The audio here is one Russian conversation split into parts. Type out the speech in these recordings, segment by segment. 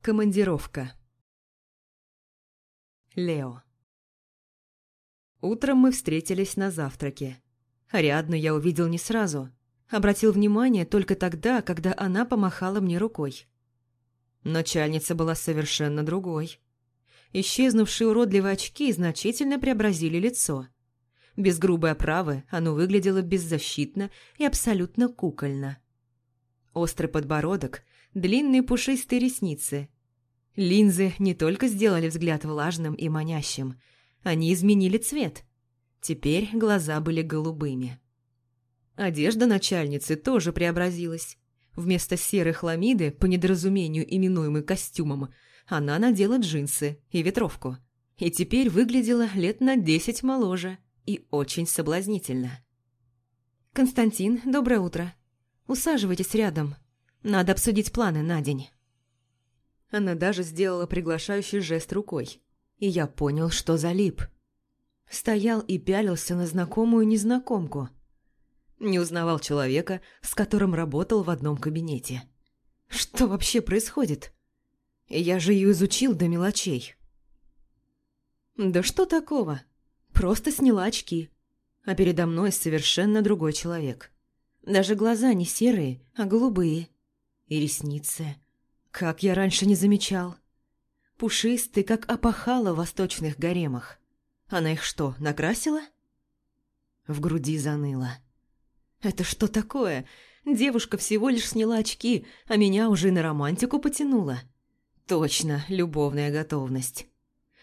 Командировка. Лео. Утром мы встретились на завтраке. Ариадну я увидел не сразу. Обратил внимание только тогда, когда она помахала мне рукой. Начальница была совершенно другой. Исчезнувшие уродливые очки значительно преобразили лицо. Без грубой оправы оно выглядело беззащитно и абсолютно кукольно. Острый подбородок, длинные пушистые ресницы. Линзы не только сделали взгляд влажным и манящим, они изменили цвет. Теперь глаза были голубыми. Одежда начальницы тоже преобразилась. Вместо серой хламиды, по недоразумению именуемой костюмом, она надела джинсы и ветровку. И теперь выглядела лет на десять моложе и очень соблазнительно. «Константин, доброе утро. Усаживайтесь рядом. Надо обсудить планы на день». Она даже сделала приглашающий жест рукой. И я понял, что залип. Стоял и пялился на знакомую незнакомку. Не узнавал человека, с которым работал в одном кабинете. Что вообще происходит? Я же ее изучил до мелочей. Да что такого? Просто сняла очки. А передо мной совершенно другой человек. Даже глаза не серые, а голубые. И ресницы. Как я раньше не замечал. Пушистый, как опахало в восточных гаремах. Она их что, накрасила? В груди заныло. Это что такое? Девушка всего лишь сняла очки, а меня уже на романтику потянула. Точно, любовная готовность.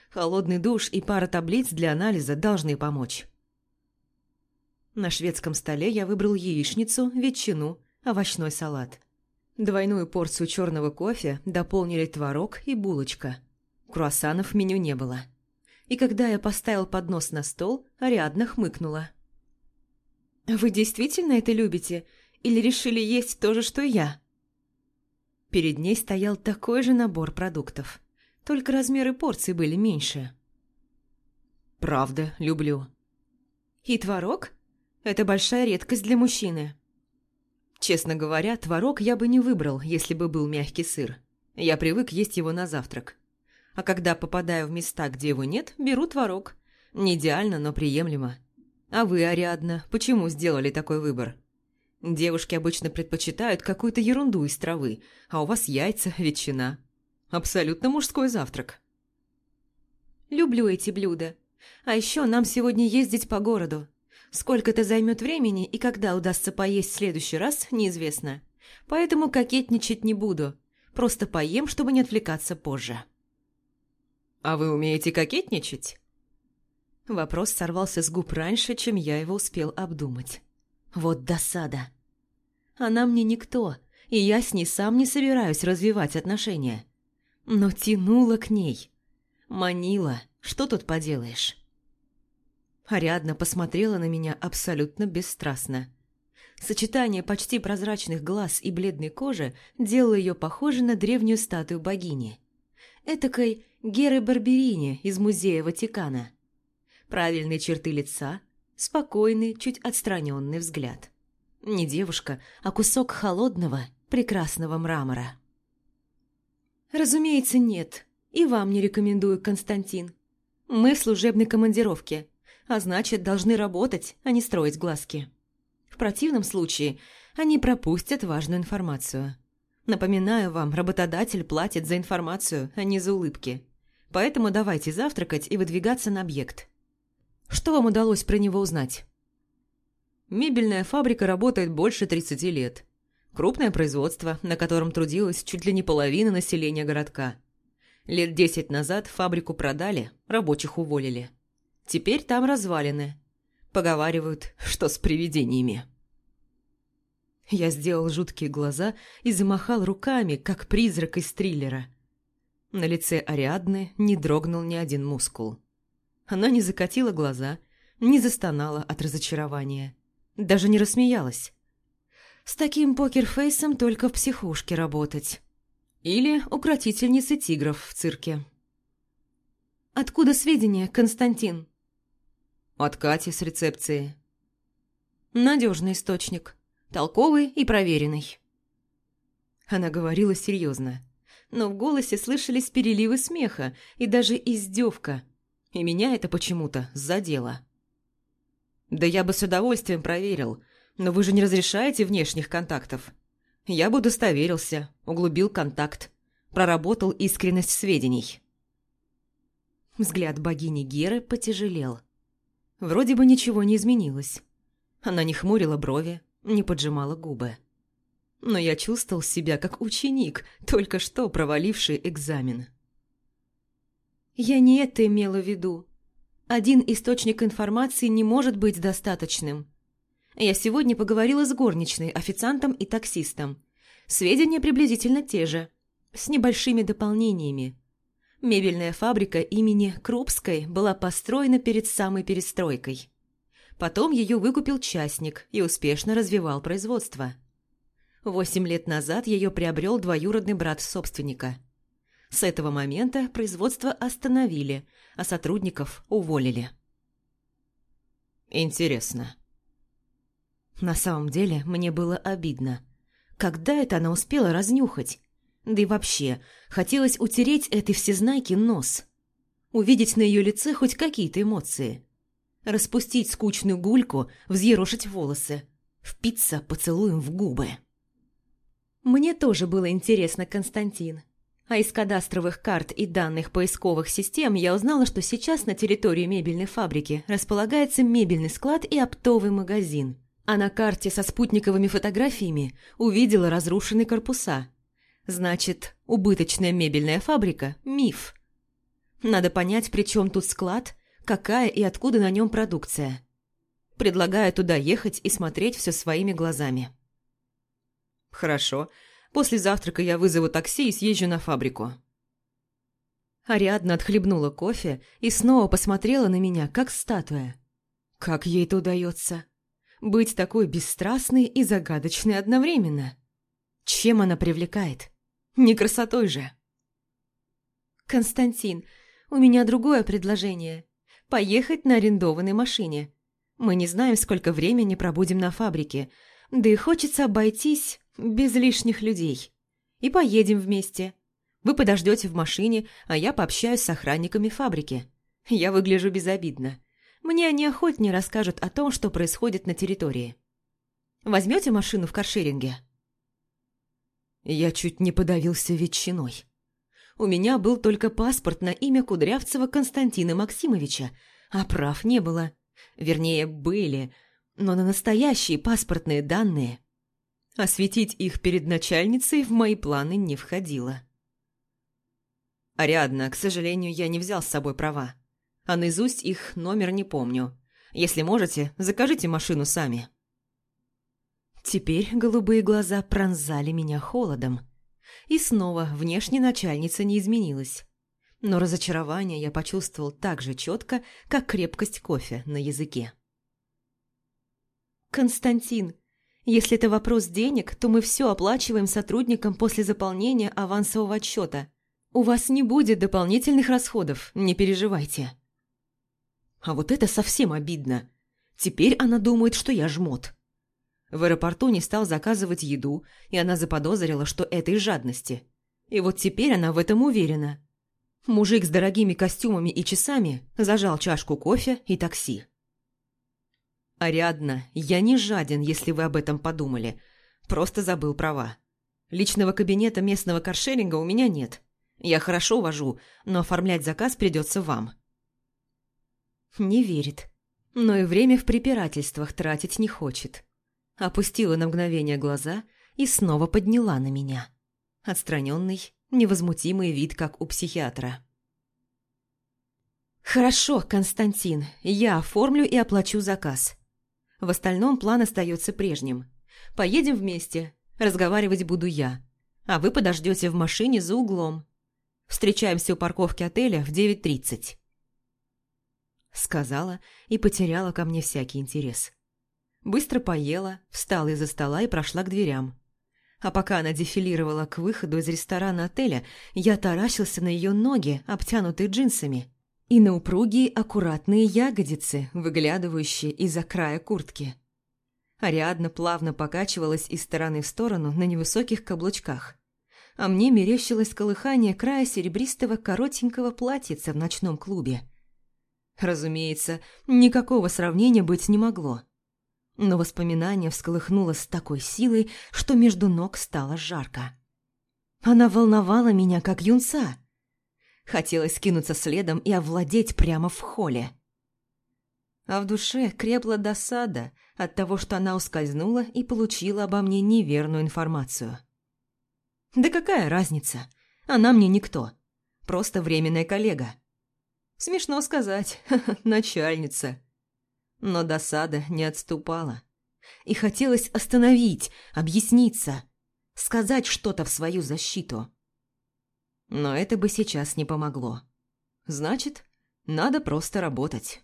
Холодный душ и пара таблиц для анализа должны помочь. На шведском столе я выбрал яичницу, ветчину, овощной салат. Двойную порцию черного кофе дополнили творог и булочка. Круассанов в меню не было. И когда я поставил поднос на стол, Ариадна хмыкнула. «Вы действительно это любите? Или решили есть то же, что и я?» Перед ней стоял такой же набор продуктов. Только размеры порций были меньше. «Правда, люблю». «И творог? Это большая редкость для мужчины». Честно говоря, творог я бы не выбрал, если бы был мягкий сыр. Я привык есть его на завтрак. А когда попадаю в места, где его нет, беру творог. Не идеально, но приемлемо. А вы, Ариадна, почему сделали такой выбор? Девушки обычно предпочитают какую-то ерунду из травы, а у вас яйца, ветчина. Абсолютно мужской завтрак. Люблю эти блюда. А еще нам сегодня ездить по городу. Сколько это займет времени и когда удастся поесть в следующий раз, неизвестно. Поэтому кокетничать не буду. Просто поем, чтобы не отвлекаться позже. «А вы умеете кокетничать?» Вопрос сорвался с губ раньше, чем я его успел обдумать. Вот досада. Она мне никто, и я с ней сам не собираюсь развивать отношения. Но тянула к ней. Манила, что тут поделаешь? Ариадна посмотрела на меня абсолютно бесстрастно. Сочетание почти прозрачных глаз и бледной кожи делало ее похожей на древнюю статую богини. Этакой Геры Барберини из Музея Ватикана. Правильные черты лица, спокойный, чуть отстраненный взгляд. Не девушка, а кусок холодного, прекрасного мрамора. «Разумеется, нет. И вам не рекомендую, Константин. Мы в служебной командировке а значит, должны работать, а не строить глазки. В противном случае они пропустят важную информацию. Напоминаю вам, работодатель платит за информацию, а не за улыбки. Поэтому давайте завтракать и выдвигаться на объект. Что вам удалось про него узнать? Мебельная фабрика работает больше 30 лет. Крупное производство, на котором трудилось чуть ли не половина населения городка. Лет 10 назад фабрику продали, рабочих уволили. Теперь там развалины. Поговаривают, что с привидениями. Я сделал жуткие глаза и замахал руками, как призрак из триллера. На лице Ариадны не дрогнул ни один мускул. Она не закатила глаза, не застонала от разочарования. Даже не рассмеялась. С таким покерфейсом только в психушке работать. Или укротительницы тигров в цирке. «Откуда сведения, Константин?» От Кати с рецепции. Надежный источник. Толковый и проверенный. Она говорила серьезно. но в голосе слышались переливы смеха и даже издевка, и меня это почему-то задело. «Да я бы с удовольствием проверил, но вы же не разрешаете внешних контактов. Я бы удостоверился, углубил контакт, проработал искренность сведений». Взгляд богини Геры потяжелел. Вроде бы ничего не изменилось. Она не хмурила брови, не поджимала губы. Но я чувствовал себя как ученик, только что проваливший экзамен. Я не это имела в виду. Один источник информации не может быть достаточным. Я сегодня поговорила с горничной, официантом и таксистом. Сведения приблизительно те же, с небольшими дополнениями. Мебельная фабрика имени Крупской была построена перед самой перестройкой. Потом ее выкупил частник и успешно развивал производство. Восемь лет назад ее приобрел двоюродный брат собственника. С этого момента производство остановили, а сотрудников уволили. Интересно. На самом деле мне было обидно. Когда это она успела разнюхать? Да и вообще, хотелось утереть этой всезнайке нос. Увидеть на ее лице хоть какие-то эмоции. Распустить скучную гульку, взъерошить волосы. Впиться поцелуем в губы. Мне тоже было интересно, Константин. А из кадастровых карт и данных поисковых систем я узнала, что сейчас на территории мебельной фабрики располагается мебельный склад и оптовый магазин. А на карте со спутниковыми фотографиями увидела разрушенные корпуса – Значит, убыточная мебельная фабрика – миф. Надо понять, при чем тут склад, какая и откуда на нем продукция. Предлагаю туда ехать и смотреть все своими глазами. Хорошо. После завтрака я вызову такси и съезжу на фабрику. Ариадна отхлебнула кофе и снова посмотрела на меня, как статуя. Как ей это удается? Быть такой бесстрастной и загадочной одновременно. Чем она привлекает? Не красотой же. Константин, у меня другое предложение. Поехать на арендованной машине. Мы не знаем, сколько времени пробудем на фабрике, да и хочется обойтись без лишних людей. И поедем вместе. Вы подождете в машине, а я пообщаюсь с охранниками фабрики. Я выгляжу безобидно. Мне они охотнее расскажут о том, что происходит на территории. Возьмете машину в каршеринге?» Я чуть не подавился ветчиной. У меня был только паспорт на имя Кудрявцева Константина Максимовича, а прав не было. Вернее, были, но на настоящие паспортные данные. Осветить их перед начальницей в мои планы не входило. Ариадна, к сожалению, я не взял с собой права. А наизусть их номер не помню. Если можете, закажите машину сами. Теперь голубые глаза пронзали меня холодом. И снова внешне начальница не изменилась. Но разочарование я почувствовал так же четко, как крепкость кофе на языке. «Константин, если это вопрос денег, то мы все оплачиваем сотрудникам после заполнения авансового отчета. У вас не будет дополнительных расходов, не переживайте». А вот это совсем обидно. Теперь она думает, что я жмот. В аэропорту не стал заказывать еду, и она заподозрила, что это из жадности. И вот теперь она в этом уверена. Мужик с дорогими костюмами и часами зажал чашку кофе и такси. «Ариадна, я не жаден, если вы об этом подумали. Просто забыл права. Личного кабинета местного каршеринга у меня нет. Я хорошо вожу, но оформлять заказ придется вам». Не верит, но и время в препирательствах тратить не хочет опустила на мгновение глаза и снова подняла на меня. Отстраненный, невозмутимый вид, как у психиатра. «Хорошо, Константин, я оформлю и оплачу заказ. В остальном план остается прежним. Поедем вместе, разговаривать буду я, а вы подождете в машине за углом. Встречаемся у парковки отеля в 9.30». Сказала и потеряла ко мне всякий интерес. Быстро поела, встала из-за стола и прошла к дверям. А пока она дефилировала к выходу из ресторана отеля, я таращился на ее ноги, обтянутые джинсами, и на упругие аккуратные ягодицы, выглядывающие из-за края куртки. Ариадна плавно покачивалась из стороны в сторону на невысоких каблучках. а мне мерещилось колыхание края серебристого коротенького платьица в ночном клубе. Разумеется, никакого сравнения быть не могло. Но воспоминание всколыхнуло с такой силой, что между ног стало жарко. Она волновала меня, как юнца. Хотелось кинуться следом и овладеть прямо в холле. А в душе крепла досада от того, что она ускользнула и получила обо мне неверную информацию. Да какая разница? Она мне никто. Просто временная коллега. Смешно сказать, начальница. Но досада не отступала. И хотелось остановить, объясниться, сказать что-то в свою защиту. Но это бы сейчас не помогло. Значит, надо просто работать.